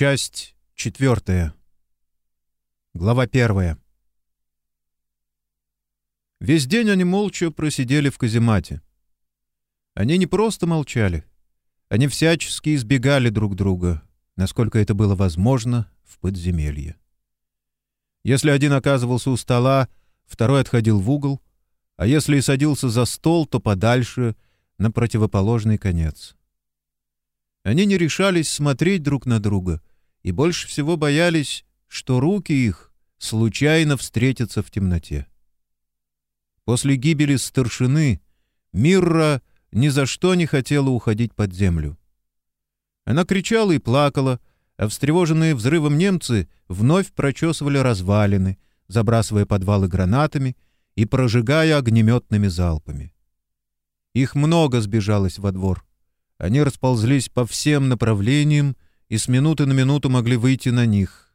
Часть четвертая. Глава первая. Весь день они молча просидели в каземате. Они не просто молчали. Они всячески избегали друг друга, насколько это было возможно в подземелье. Если один оказывался у стола, второй отходил в угол, а если и садился за стол, то подальше, на противоположный конец. Они не решались смотреть друг на друга и больше всего боялись, что руки их случайно встретятся в темноте. После гибели старшины Мирра ни за что не хотела уходить под землю. Она кричала и плакала, а встревоженные взрывом немцы вновь прочесывали развалины, забрасывая подвалы гранатами и прожигая огнеметными залпами. Их много сбежалось во двор. Они расползлись по всем направлениям и с минуты на минуту могли выйти на них.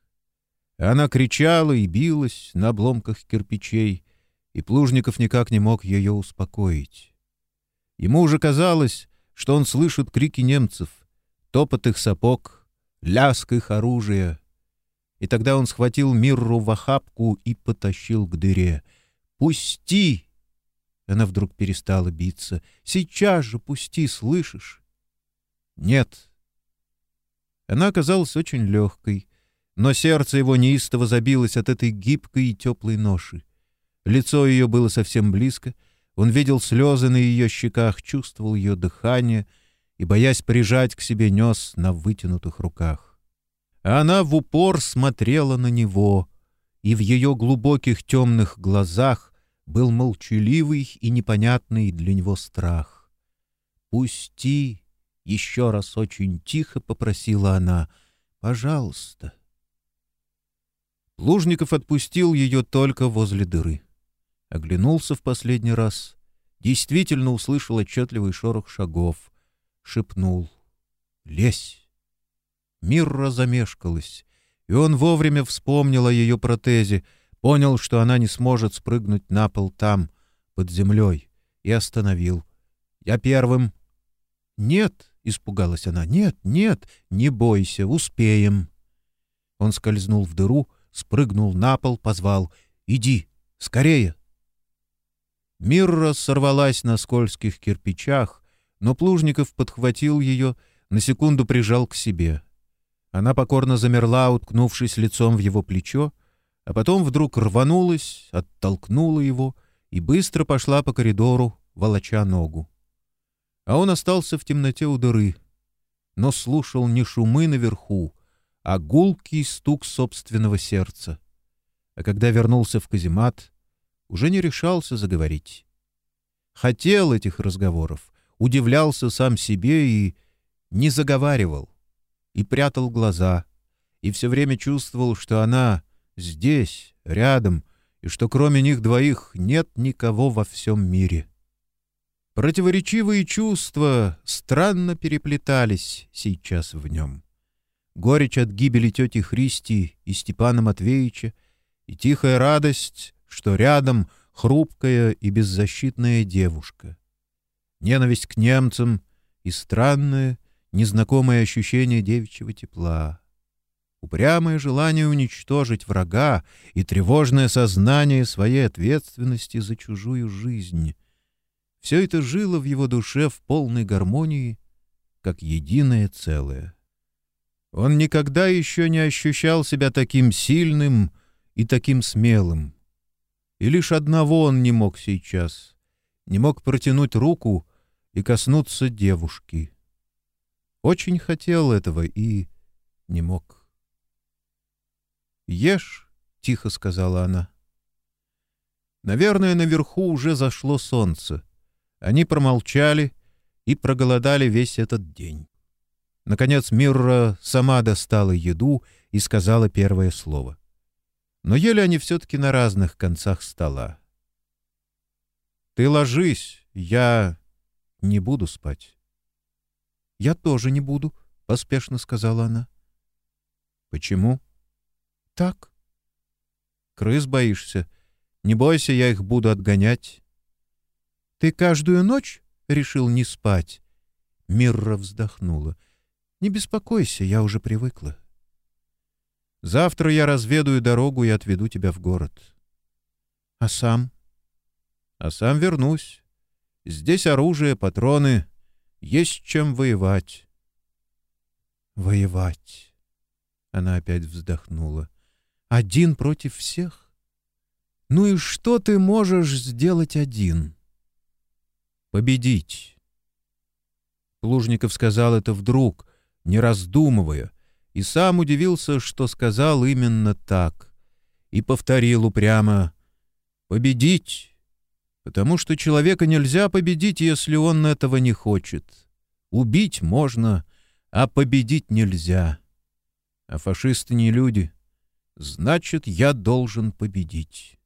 Она кричала и билась на обломках кирпичей, и Плужников никак не мог ее успокоить. Ему уже казалось, что он слышит крики немцев, топот их сапог, ляск их оружия. И тогда он схватил Мирру в охапку и потащил к дыре. «Пусти!» Она вдруг перестала биться. «Сейчас же пусти, слышишь?» Нет. Она оказалась очень легкой, но сердце его неистово забилось от этой гибкой и теплой ноши. Лицо ее было совсем близко, он видел слезы на ее щеках, чувствовал ее дыхание и, боясь прижать к себе, нес на вытянутых руках. Она в упор смотрела на него, и в ее глубоких темных глазах был молчаливый и непонятный для него страх. «Пусти!» Еще раз очень тихо попросила она. «Пожалуйста». Лужников отпустил ее только возле дыры. Оглянулся в последний раз. Действительно услышал отчетливый шорох шагов. Шепнул. «Лезь!» Мирра замешкалась, и он вовремя вспомнил о ее протезе, понял, что она не сможет спрыгнуть на пол там, под землей, и остановил. «Я первым!» «Нет!» — испугалась она. «Нет, нет, не бойся, успеем». Он скользнул в дыру, спрыгнул на пол, позвал. «Иди, скорее!» Мирра сорвалась на скользких кирпичах, но Плужников подхватил ее, на секунду прижал к себе. Она покорно замерла, уткнувшись лицом в его плечо, а потом вдруг рванулась, оттолкнула его и быстро пошла по коридору, волоча ногу а он остался в темноте у дыры, но слушал не шумы наверху, а гулкий стук собственного сердца. А когда вернулся в каземат, уже не решался заговорить. Хотел этих разговоров, удивлялся сам себе и не заговаривал, и прятал глаза, и все время чувствовал, что она здесь, рядом, и что кроме них двоих нет никого во всем мире. — Противоречивые чувства странно переплетались сейчас в нем. Горечь от гибели тети Христи и Степана Матвеевича и тихая радость, что рядом хрупкая и беззащитная девушка. Ненависть к немцам и странное, незнакомое ощущение девичьего тепла. Упрямое желание уничтожить врага и тревожное сознание своей ответственности за чужую жизнь — все это жило в его душе в полной гармонии, как единое целое. Он никогда еще не ощущал себя таким сильным и таким смелым. И лишь одного он не мог сейчас — не мог протянуть руку и коснуться девушки. Очень хотел этого и не мог. «Ешь», — тихо сказала она. Наверное, наверху уже зашло солнце — они промолчали и проголодали весь этот день. Наконец Мирра сама достала еду и сказала первое слово. Но ели они все-таки на разных концах стола. «Ты ложись, я не буду спать». «Я тоже не буду», — поспешно сказала она. «Почему?» «Так». «Крыс боишься? Не бойся, я их буду отгонять». Ты каждую ночь решил не спать? Мирра вздохнула. Не беспокойся, я уже привыкла. Завтра я разведаю дорогу и отведу тебя в город. — А сам? — А сам вернусь. Здесь оружие, патроны. Есть чем воевать. — Воевать. Она опять вздохнула. — Один против всех? Ну и что ты можешь сделать один? — Победить. Плужников сказал это вдруг, не раздумывая, и сам удивился, что сказал именно так, и повторил упрямо «победить», потому что человека нельзя победить, если он этого не хочет. Убить можно, а победить нельзя. А фашисты не люди. Значит, я должен победить.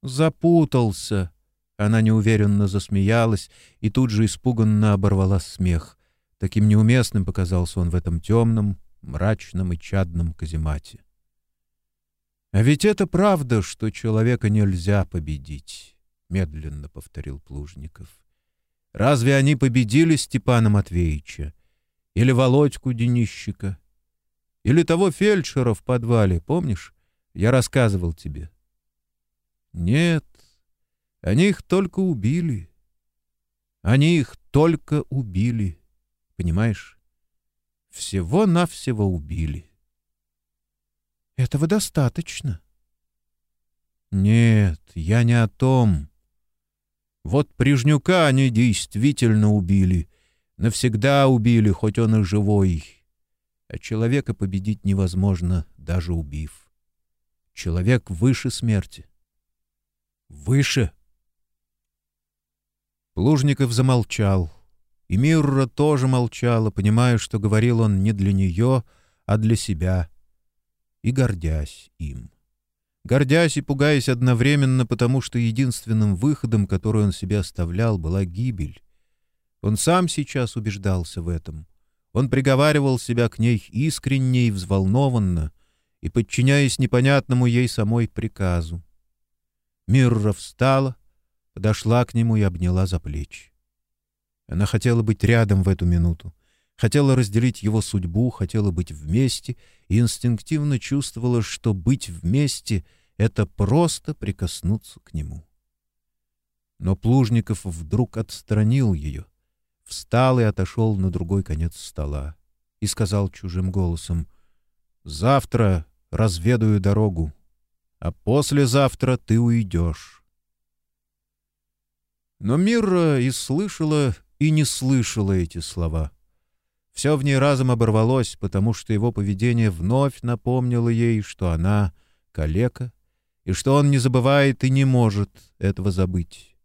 Запутался. Она неуверенно засмеялась и тут же испуганно оборвала смех. Таким неуместным показался он в этом темном, мрачном и чадном каземате. «А ведь это правда, что человека нельзя победить», — медленно повторил Плужников. «Разве они победили Степана Матвеевича? Или Володьку Денищика? Или того фельдшера в подвале, помнишь? Я рассказывал тебе». «Нет, они их только убили. Они их только убили». Понимаешь? Всего-навсего убили. Этого достаточно. Нет, я не о том. Вот Прижнюка они действительно убили. Навсегда убили, хоть он и живой. А человека победить невозможно, даже убив. Человек выше смерти. Выше. Плужников замолчал. И Мирра тоже молчала, понимая, что говорил он не для нее, а для себя, и гордясь им. Гордясь и пугаясь одновременно, потому что единственным выходом, который он себе оставлял, была гибель. Он сам сейчас убеждался в этом. Он приговаривал себя к ней искренне и взволнованно, и подчиняясь непонятному ей самой приказу. Мирра встала, подошла к нему и обняла за плечи. Она хотела быть рядом в эту минуту, хотела разделить его судьбу, хотела быть вместе и инстинктивно чувствовала, что быть вместе — это просто прикоснуться к нему. Но Плужников вдруг отстранил ее, встал и отошел на другой конец стола и сказал чужим голосом «Завтра разведаю дорогу, а послезавтра ты уйдешь». Но Мирра и слышала, и не слышала эти слова. Все в ней разом оборвалось, потому что его поведение вновь напомнило ей, что она — калека, и что он не забывает и не может этого забыть.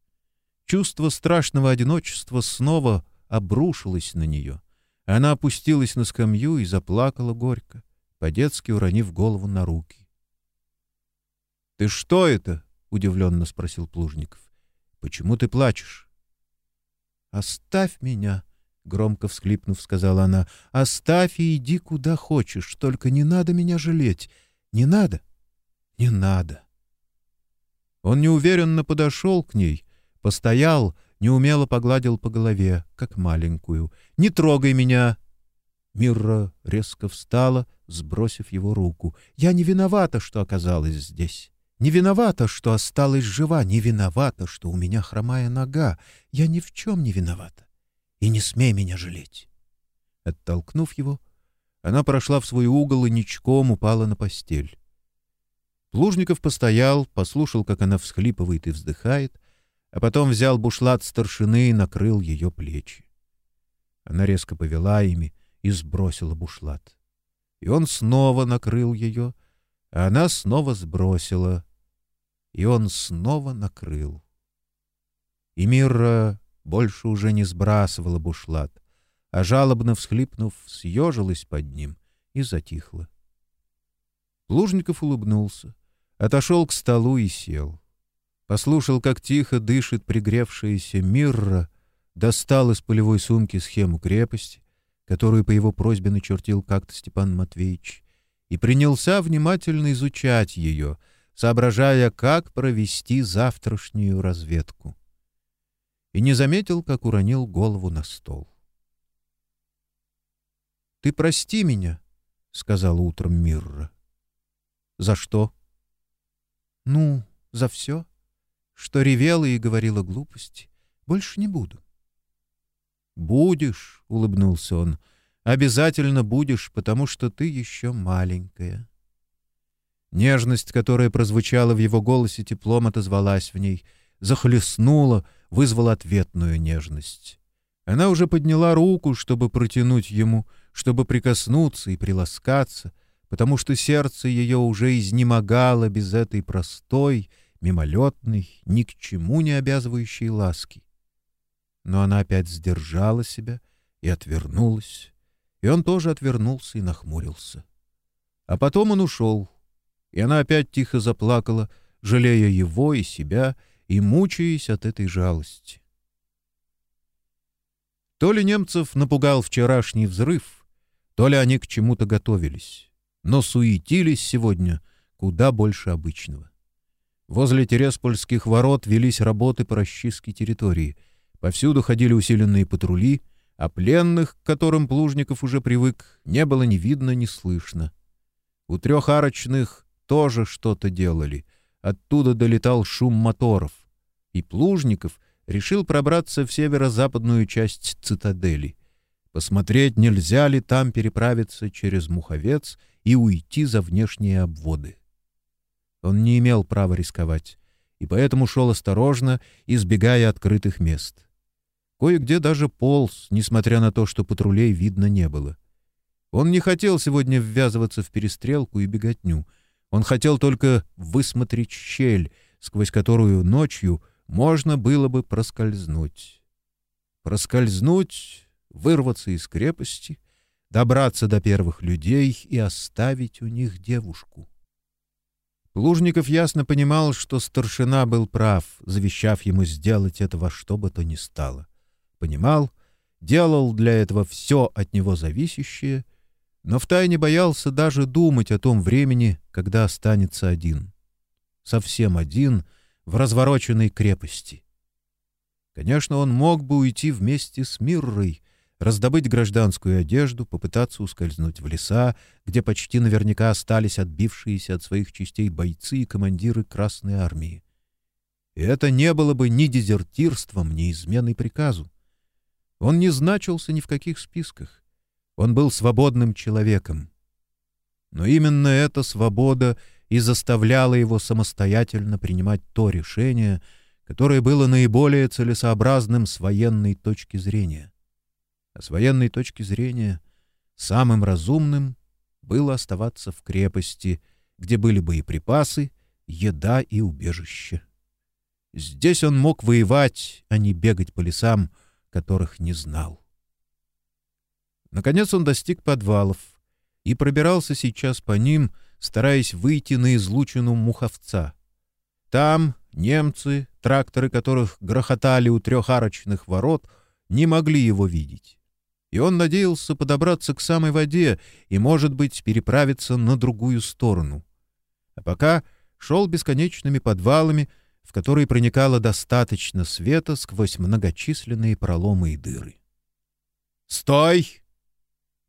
Чувство страшного одиночества снова обрушилось на нее. Она опустилась на скамью и заплакала горько, по-детски уронив голову на руки. — Ты что это? — удивленно спросил Плужников. — Почему ты плачешь? «Оставь меня!» — громко всхлипнув, сказала она. «Оставь и иди куда хочешь, только не надо меня жалеть. Не надо, не надо». Он неуверенно подошел к ней, постоял, неумело погладил по голове, как маленькую. «Не трогай меня!» Мирра резко встала, сбросив его руку. «Я не виновата, что оказалась здесь. Не виновата, что осталась жива, не виновата, что у меня хромая нога. Я ни в чем не виновата. И не смей меня жалеть. Оттолкнув его, она прошла в свой угол и ничком упала на постель. Плужников постоял, послушал, как она всхлипывает и вздыхает, а потом взял бушлат старшины и накрыл ее плечи. Она резко повела ими и сбросила бушлат. И он снова накрыл ее, а она снова сбросила, и он снова накрыл. И Мирра больше уже не сбрасывала бушлат, а жалобно всхлипнув, съежилась под ним и затихла. Плужников улыбнулся, отошел к столу и сел. Послушал, как тихо дышит пригревшаяся Мирра, достал из полевой сумки схему крепости, которую по его просьбе начертил как-то Степан Матвеевич, и принялся внимательно изучать ее — соображая, как провести завтрашнюю разведку. И не заметил, как уронил голову на стол. «Ты прости меня», — сказала утром Мирра. За что? Ну, за все, что ревела и говорила глупости. Больше не буду. Будешь, улыбнулся он. Обязательно будешь, потому что ты еще маленькая. Нежность, которая прозвучала в его голосе, теплом отозвалась в ней, захлестнула, вызвала ответную нежность. Она уже подняла руку, чтобы протянуть ему, чтобы прикоснуться и приласкаться, потому что сердце ее уже изнемогало без этой простой, мимолетной, ни к чему не обязывающей ласки. Но она опять сдержала себя и отвернулась, и он тоже отвернулся и нахмурился. А потом он ушел, и она опять тихо заплакала, жалея его и себя, и мучаясь от этой жалости. То ли немцев напугал вчерашний взрыв, то ли они к чему-то готовились, но суетились сегодня куда больше обычного. Возле Тереспольских ворот велись работы по расчистке территории. Повсюду ходили усиленные патрули, а пленных, к которым Плужников уже привык, не было ни видно, ни слышно. У трех арочных тоже что-то делали. Оттуда долетал шум моторов. И Плужников решил пробраться в северо-западную часть цитадели. Посмотреть, нельзя ли там переправиться через Муховец и уйти за внешние обводы. Он не имел права рисковать, и поэтому шел осторожно, избегая открытых мест. Кое-где даже полз, несмотря на то, что патрулей видно не было. Он не хотел сегодня ввязываться в перестрелку и беготню. Он хотел только высмотреть щель, сквозь которую ночью — можно было бы проскользнуть. Проскользнуть, вырваться из крепости, добраться до первых людей и оставить у них девушку. Плужников ясно понимал, что старшина был прав, завещав ему сделать это во что бы то ни стало. Понимал, делал для этого все от него зависящее, но втайне боялся даже думать о том времени, когда останется один. Совсем один — в развороченной крепости. Конечно, он мог бы уйти вместе с Миррой, раздобыть гражданскую одежду, попытаться ускользнуть в леса, где почти наверняка остались отбившиеся от своих частей бойцы и командиры Красной Армии. И это не было бы ни дезертирством, ни изменой приказу. Он не значился ни в каких списках. Он был свободным человеком. Но именно эта свобода и заставляла его самостоятельно принимать то решение, которое было наиболее целесообразным с военной точки зрения. А с военной точки зрения самым разумным было оставаться в крепости, где были боеприпасы, еда и убежище. Здесь он мог воевать, а не бегать по лесам, которых не знал. Наконец он достиг подвалов и пробирался сейчас по ним, стараясь выйти на излучину Муховца. Там немцы, тракторы которых грохотали у трехарочных ворот, не могли его видеть. И он надеялся подобраться к самой воде и, может быть, переправиться на другую сторону. А пока шел бесконечными подвалами, в которые проникало достаточно света сквозь многочисленные проломы и дыры. «Стой!»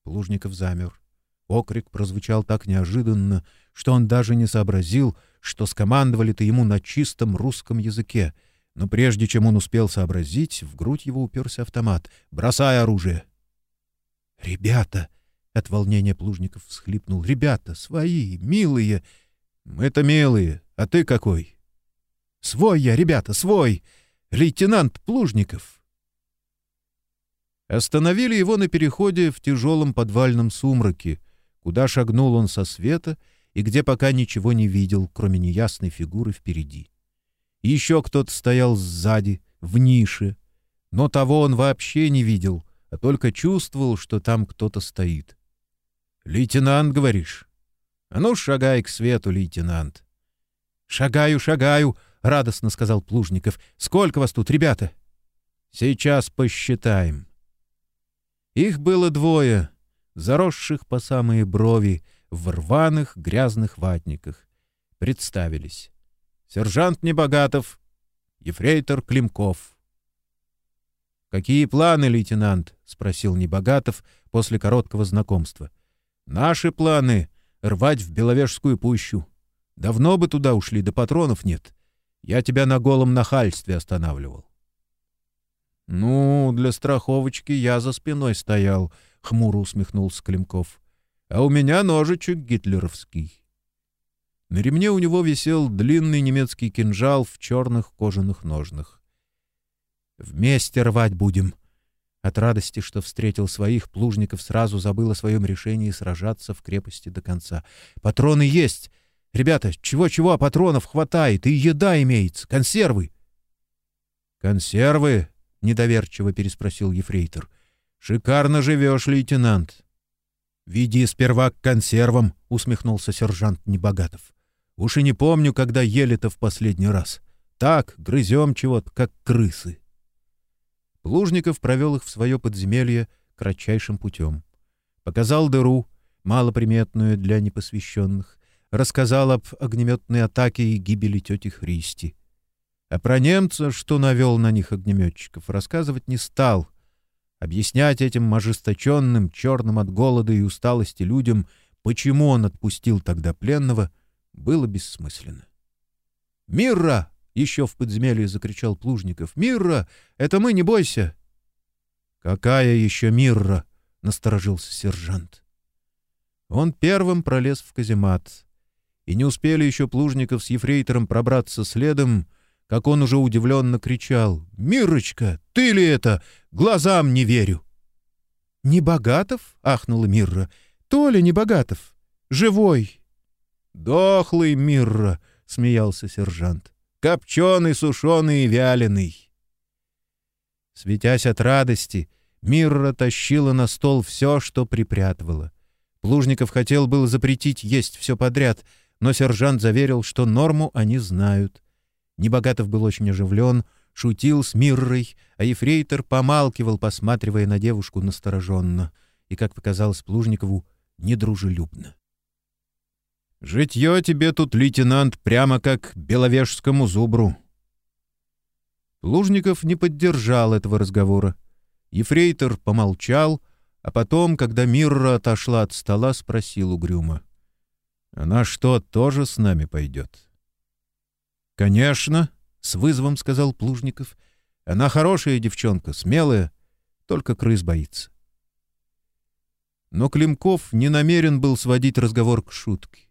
Плужников замер. Окрик прозвучал так неожиданно, что он даже не сообразил, что скомандовали-то ему на чистом русском языке. Но прежде чем он успел сообразить, в грудь его уперся автомат. «Бросай оружие!» «Ребята!» — от волнения Плужников всхлипнул. «Ребята, свои, милые!» «Мы-то милые, а ты какой?» «Свой я, ребята, свой! Лейтенант Плужников!» Остановили его на переходе в тяжелом подвальном сумраке, куда шагнул он со света и где пока ничего не видел, кроме неясной фигуры впереди. Еще кто-то стоял сзади, в нише, но того он вообще не видел, а только чувствовал, что там кто-то стоит. «Лейтенант, говоришь?» «А ну, шагай к свету, лейтенант!» «Шагаю, шагаю!» — радостно сказал Плужников. «Сколько вас тут, ребята?» «Сейчас посчитаем». Их было двое, заросших по самые брови, в рваных грязных ватниках. Представились. Сержант Небогатов, ефрейтор Климков. «Какие планы, лейтенант?» — спросил Небогатов после короткого знакомства. Наши планы — рвать в Беловежскую пущу. Давно бы туда ушли, да патронов нет. Я тебя на голом нахальстве останавливал. — Ну, для страховочки я за спиной стоял, — хмуро усмехнулся Климков. — А у меня ножичек гитлеровский. На ремне у него висел длинный немецкий кинжал в черных кожаных ножнах. «Вместе рвать будем!» От радости, что встретил своих, Плужников сразу забыл о своем решении сражаться в крепости до конца. «Патроны есть! Ребята, чего-чего, а патронов хватает, и еда имеется, консервы!» «Консервы?» — недоверчиво переспросил ефрейтор. «Шикарно живешь, лейтенант!» «Веди сперва к консервам», — усмехнулся сержант Небогатов. «Уж и не помню, когда ели-то в последний раз. Так, грызем чего-то, как крысы». Плужников провел их в свое подземелье кратчайшим путем. Показал дыру, малоприметную для непосвященных, рассказал об огнеметной атаке и гибели тети Христи. А про немца, что навел на них огнеметчиков, рассказывать не стал. Объяснять этим ожесточенным, черным от голода и усталости людям, почему он отпустил тогда пленного, было бессмысленно. «Мирра!» — еще в подземелье закричал Плужников. «Мирра! Это мы, не бойся!» «Какая еще Мирра?» — насторожился сержант. Он первым пролез в каземат. И не успели еще Плужников с ефрейтором пробраться следом, как он уже удивленно кричал. «Миррочка, ты ли это? Глазам не верю!» «Не Богатов?» — ахнула Мирра. «Толя не Богатов. Живой!» «Дохлый Мирра!» — смеялся сержант. «Копченый, сушеный и вяленый!» Светясь от радости, Мирра тащила на стол все, что припрятывала. Плужников хотел был запретить есть все подряд, но сержант заверил, что норму они знают. Небогатов был очень оживлен, шутил с Миррой, а ефрейтор помалкивал, посматривая на девушку настороженно и, как показалось Плужникову, недружелюбно. «Житье тебе тут, лейтенант, прямо как беловежскому зубру». Плужников не поддержал этого разговора. Ефрейтор помолчал, а потом, когда Мирра отошла от стола, спросил угрюмо. «Она что, тоже с нами пойдет?» «Конечно», — с вызовом сказал Плужников. «Она хорошая девчонка, смелая, только крыс боится». Но Климков не намерен был сводить разговор к шутке.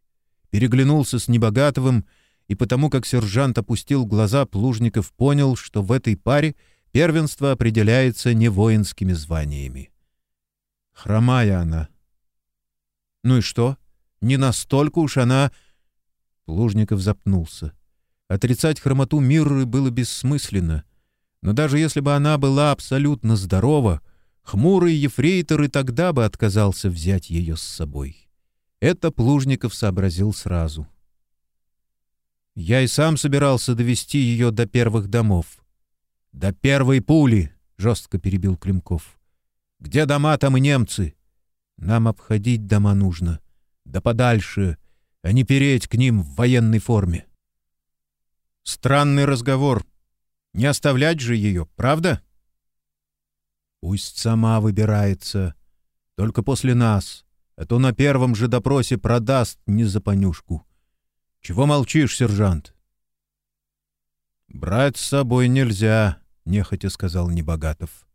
Переглянулся с Небогатовым, и потому как сержант опустил глаза, Плужников понял, что в этой паре первенство определяется не воинскими званиями. Хромая она. «Ну и что? Не настолько уж она...» Плужников запнулся. Отрицать хромоту Мирры было бессмысленно. Но даже если бы она была абсолютно здорова, хмурый ефрейтор и тогда бы отказался взять ее с собой. Это Плужников сообразил сразу. «Я и сам собирался довести ее до первых домов». «До первой пули!» — жестко перебил Климков. «Где дома, там и немцы. Нам обходить дома нужно. Да подальше, а не переть к ним в военной форме». Странный разговор. Не оставлять же ее, правда? Пусть сама выбирается. Только после нас. А то на первом же допросе продаст не за понюшку. Чего молчишь, сержант? Брать с собой нельзя, нехотя сказал Небогатов.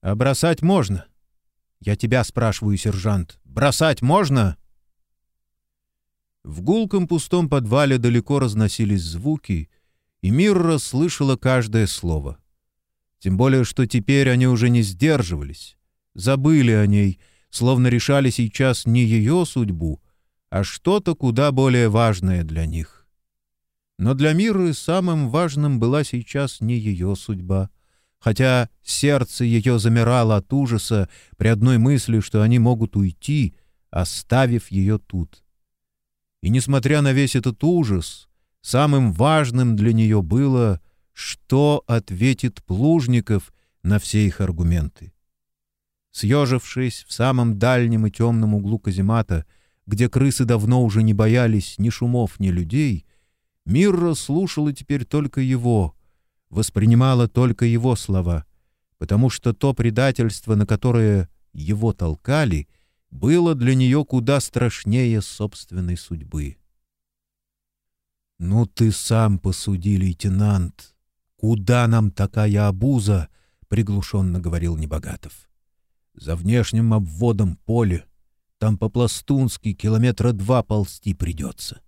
А бросать можно? Я тебя спрашиваю, сержант. Бросать можно? — в гулком пустом подвале далеко разносились звуки, и Мирра слышала каждое слово. Тем более, что теперь они уже не сдерживались, забыли о ней, словно решали сейчас не ее судьбу, а что-то куда более важное для них. Но для Мирры самым важным была сейчас не ее судьба, хотя сердце ее замирало от ужаса при одной мысли, что они могут уйти, оставив ее тут. И несмотря на весь этот ужас, самым важным для нее было, что ответит Плужников на все их аргументы. Съежившись в самом дальнем и темном углу каземата, где крысы давно уже не боялись ни шумов, ни людей, Мирра слушала теперь только его, воспринимала только его слова, потому что то предательство, на которое его толкали, было для нее куда страшнее собственной судьбы. «Ну ты сам посуди, лейтенант. Куда нам такая обуза?» — приглушенно говорил Небогатов. «За внешним обводом поле. Там по-пластунски километра два ползти придется.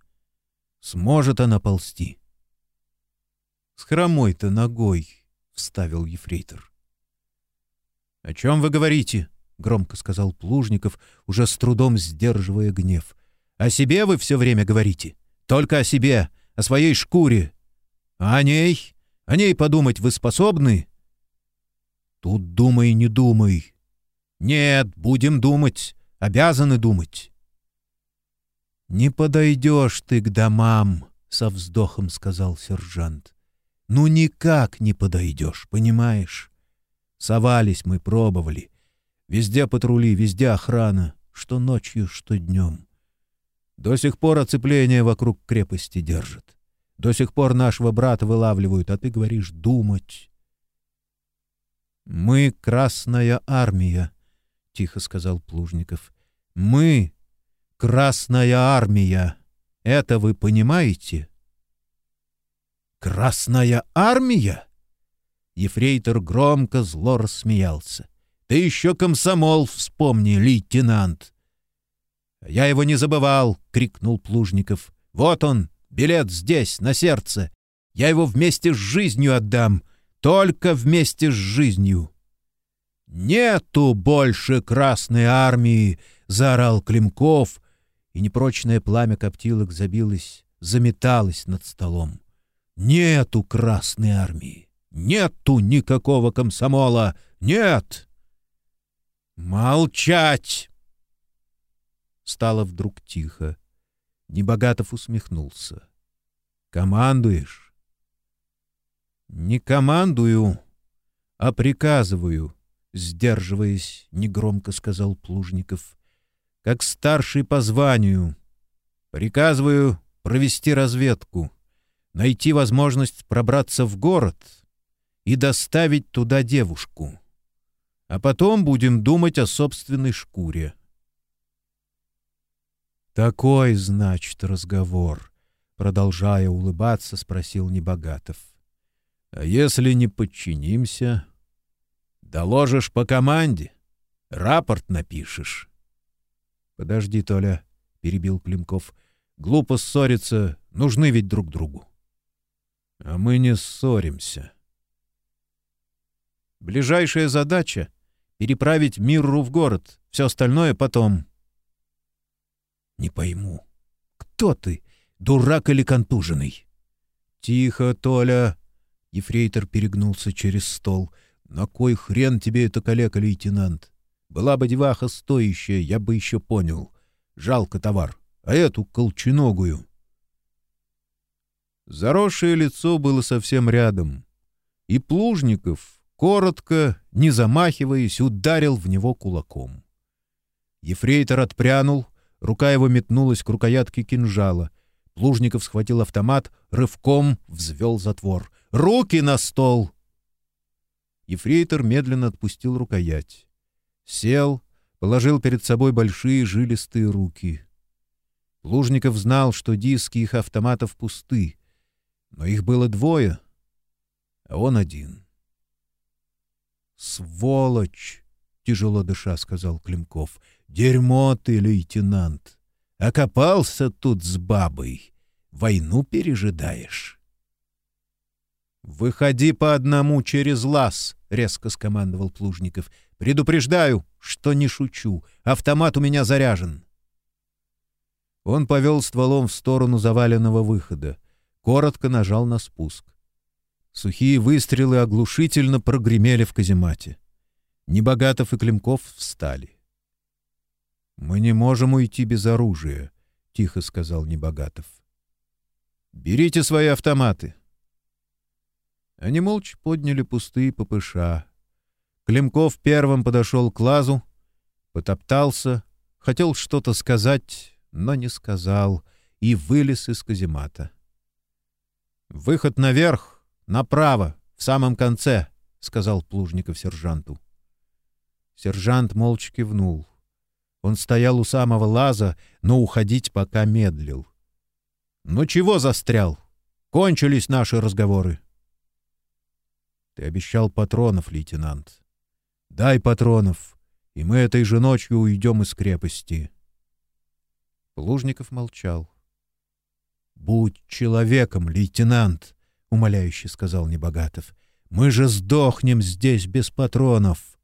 Сможет она ползти?» «С хромой-то ногой», — вставил ефрейтор. «О чем вы говорите?» — громко сказал Плужников, уже с трудом сдерживая гнев. «О себе вы все время говорите. Только о себе, о своей шкуре. А о ней? О ней подумать вы способны?» «Тут думай, не думай». «Нет, будем думать. Обязаны думать». «Не подойдешь ты к домам», — со вздохом сказал сержант. «Ну никак не подойдешь, понимаешь? Совались мы, пробовали. Везде патрули, везде охрана, что ночью, что днем. До сих пор оцепление вокруг крепости держат. До сих пор нашего брата вылавливают, а ты говоришь «думать». «Мы — Красная Армия», — тихо сказал Плужников. «Мы — Красная Армия. Это вы понимаете?» «Красная Армия?» Ефрейтор громко зло рассмеялся. Ты еще комсомол вспомни, лейтенант. — Я его не забывал, — крикнул Плужников. — Вот он, билет здесь, на сердце. Я его вместе с жизнью отдам, только вместе с жизнью. — Нету больше Красной Армии! — заорал Климков, и непрочное пламя коптилок забилось, заметалось над столом. — Нету Красной Армии! Нету никакого комсомола! Нет! «Молчать!» Стало вдруг тихо. Небогатов усмехнулся. «Командуешь?» «Не командую, а приказываю», — сдерживаясь, негромко сказал Плужников. «Как старший по званию. Приказываю провести разведку, найти возможность пробраться в город и доставить туда девушку» а потом будем думать о собственной шкуре. «Такой, значит, разговор», — продолжая улыбаться, спросил Небогатов. «А если не подчинимся?» «Доложишь по команде, рапорт напишешь». «Подожди, Толя», — перебил Климков. «Глупо ссориться, нужны ведь друг другу». «А мы не ссоримся». «Ближайшая задача переправить Мирру в город. Все остальное потом. — Не пойму. Кто ты, дурак или контуженный? — Тихо, Толя. Ефрейтор перегнулся через стол. — На кой хрен тебе это калека, лейтенант? Была бы деваха стоящая, я бы еще понял. Жалко товар. А эту колченогую. Заросшее лицо было совсем рядом. И Плужников, коротко, не замахиваясь, ударил в него кулаком. Ефрейтор отпрянул, рука его метнулась к рукоятке кинжала. Плужников схватил автомат, рывком взвел затвор. «Руки на стол!» Ефрейтор медленно отпустил рукоять. Сел, положил перед собой большие жилистые руки. Плужников знал, что диски их автоматов пусты, но их было двое, а он один — «Сволочь!» — тяжело дыша сказал Климков. «Дерьмо ты, лейтенант! Окопался тут с бабой. Войну пережидаешь?» «Выходи по одному через лаз!» — резко скомандовал Плужников. «Предупреждаю, что не шучу. Автомат у меня заряжен». Он повел стволом в сторону заваленного выхода. Коротко нажал на спуск. Сухие выстрелы оглушительно прогремели в каземате. Небогатов и Климков встали. «Мы не можем уйти без оружия», — тихо сказал Небогатов. «Берите свои автоматы». Они молча подняли пустые ППШ. Климков первым подошел к лазу, потоптался, хотел что-то сказать, но не сказал, и вылез из каземата. «Выход наверх!» «Направо, в самом конце», — сказал Плужников сержанту. Сержант молча кивнул. Он стоял у самого лаза, но уходить пока медлил. «Ну чего застрял? Кончились наши разговоры». «Ты обещал патронов, лейтенант. Дай патронов, и мы этой же ночью уйдем из крепости». Плужников молчал. «Будь человеком, лейтенант!» — умоляюще сказал Небогатов. «Мы же сдохнем здесь без патронов!»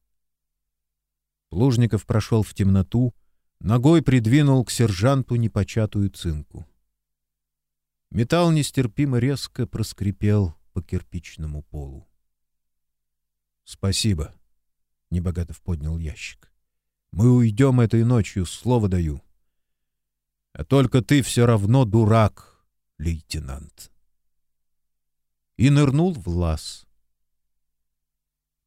Плужников прошел в темноту, ногой придвинул к сержанту непочатую цинку. Металл нестерпимо резко проскрипел по кирпичному полу. «Спасибо», — Небогатов поднял ящик. «Мы уйдем этой ночью, слово даю. А только ты все равно дурак, лейтенант». И нырнул в лаз.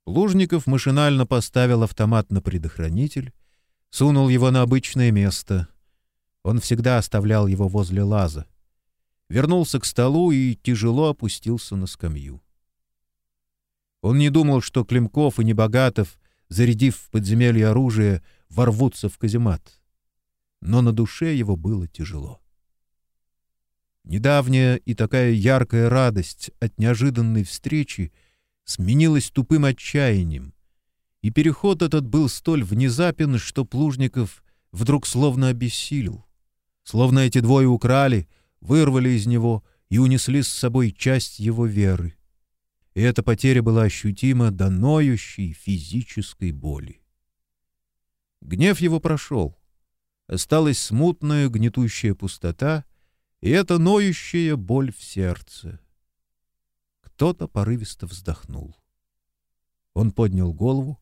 Лужников машинально поставил автомат на предохранитель, сунул его на обычное место. Он всегда оставлял его возле лаза. Вернулся к столу и тяжело опустился на скамью. Он не думал, что Климков и Небогатов, зарядив в подземелье оружие, ворвутся в каземат. Но на душе его было тяжело. Недавняя и такая яркая радость от неожиданной встречи — сменилось тупым отчаянием, и переход этот был столь внезапен, что Плужников вдруг словно обессилел. Словно эти двое украли, вырвали из него и унесли с собой часть его веры. И эта потеря была ощутима до ноющей физической боли. Гнев его прошел. Осталась смутная гнетущая пустота и эта ноющая боль в сердце. Кто-то порывисто вздохнул. Он поднял голову.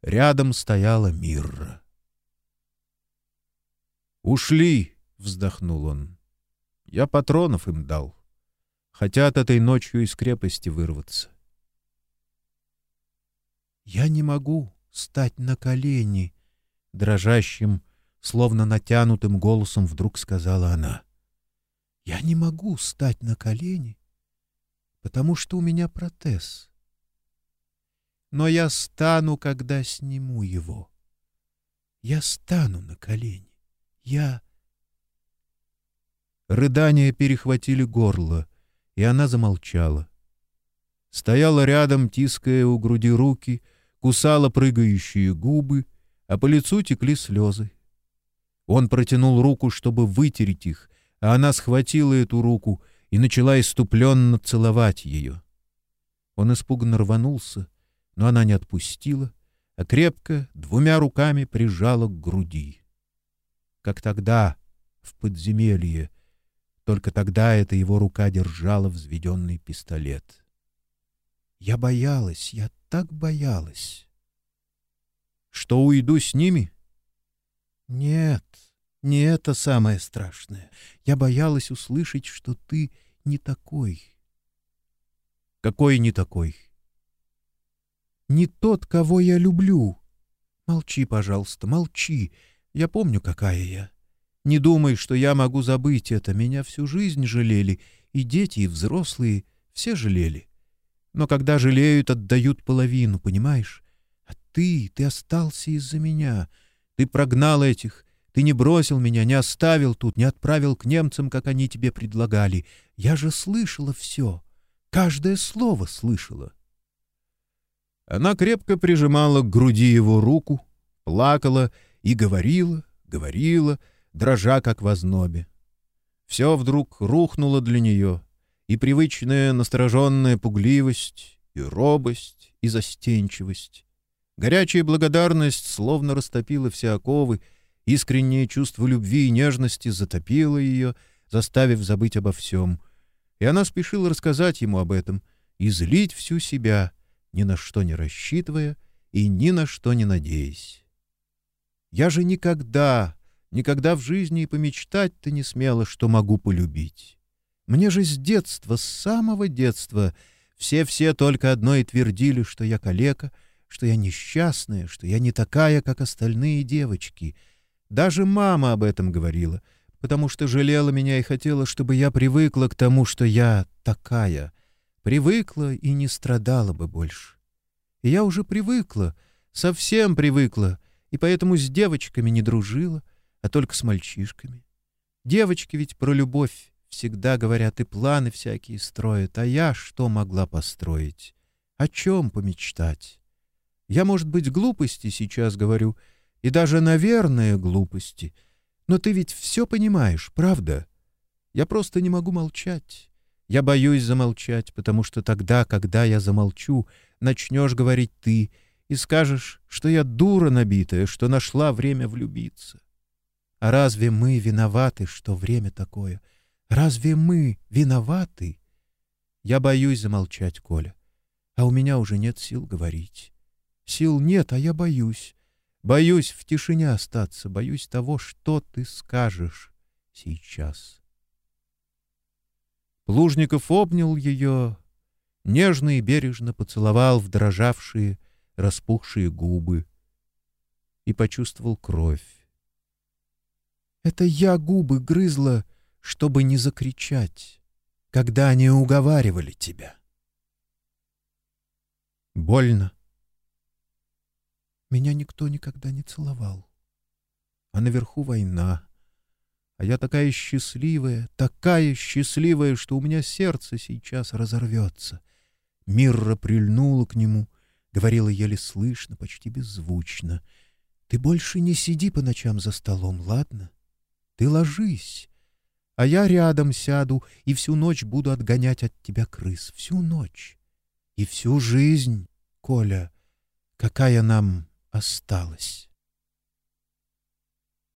Рядом стояла Мирра. «Ушли!» — вздохнул он. «Я патронов им дал. Хотят этой ночью из крепости вырваться». «Я не могу стать на колени!» — дрожащим, словно натянутым голосом вдруг сказала она. «Я не могу стать на колени потому что у меня протез. Но я стану, когда сниму его. Я стану на колени. Я... Рыдания перехватили горло, и она замолчала. Стояла рядом, тиская у груди руки, кусала прыгающие губы, а по лицу текли слезы. Он протянул руку, чтобы вытереть их, а она схватила эту руку и начала иступленно целовать ее. Он испуганно рванулся, но она не отпустила, а крепко двумя руками прижала к груди. Как тогда, в подземелье, только тогда эта его рука держала взведенный пистолет. Я боялась, я так боялась. Что уйду с ними? Нет, не это самое страшное. Я боялась услышать, что ты не такой. Какой не такой? Не тот, кого я люблю. Молчи, пожалуйста, молчи. Я помню, какая я. Не думай, что я могу забыть это. Меня всю жизнь жалели, и дети, и взрослые, все жалели. Но когда жалеют, отдают половину, понимаешь? А ты, ты остался из-за меня. Ты прогнал этих, ты не бросил меня, не оставил тут, не отправил к немцам, как они тебе предлагали. Я же слышала все, каждое слово слышала. Она крепко прижимала к груди его руку, плакала и говорила, говорила, дрожа как в ознобе. Все вдруг рухнуло для нее, и привычная настороженная пугливость, и робость, и застенчивость. Горячая благодарность словно растопила все оковы, Искреннее чувство любви и нежности затопило ее, заставив забыть обо всем. И она спешила рассказать ему об этом и злить всю себя, ни на что не рассчитывая и ни на что не надеясь. «Я же никогда, никогда в жизни и помечтать-то не смела, что могу полюбить. Мне же с детства, с самого детства все-все только одно и твердили, что я калека, что я несчастная, что я не такая, как остальные девочки — даже мама об этом говорила, потому что жалела меня и хотела, чтобы я привыкла к тому, что я такая. Привыкла и не страдала бы больше. И я уже привыкла, совсем привыкла, и поэтому с девочками не дружила, а только с мальчишками. Девочки ведь про любовь всегда говорят и планы всякие строят, а я что могла построить? О чем помечтать? Я, может быть, глупости сейчас говорю, и даже, наверное, глупости, но ты ведь все понимаешь, правда? Я просто не могу молчать. Я боюсь замолчать, потому что тогда, когда я замолчу, начнешь говорить ты и скажешь, что я дура набитая, что нашла время влюбиться. А разве мы виноваты, что время такое? Разве мы виноваты? Я боюсь замолчать, Коля, а у меня уже нет сил говорить. Сил нет, а я боюсь. Боюсь в тишине остаться, боюсь того, что ты скажешь сейчас. Плужников обнял ее, нежно и бережно поцеловал в дрожавшие, распухшие губы и почувствовал кровь. Это я губы грызла, чтобы не закричать, когда они уговаривали тебя. Больно. Меня никто никогда не целовал. А наверху война. А я такая счастливая, такая счастливая, что у меня сердце сейчас разорвется. Мирра прильнула к нему, говорила еле слышно, почти беззвучно. «Ты больше не сиди по ночам за столом, ладно? Ты ложись, а я рядом сяду и всю ночь буду отгонять от тебя крыс. Всю ночь. И всю жизнь, Коля, какая нам осталась».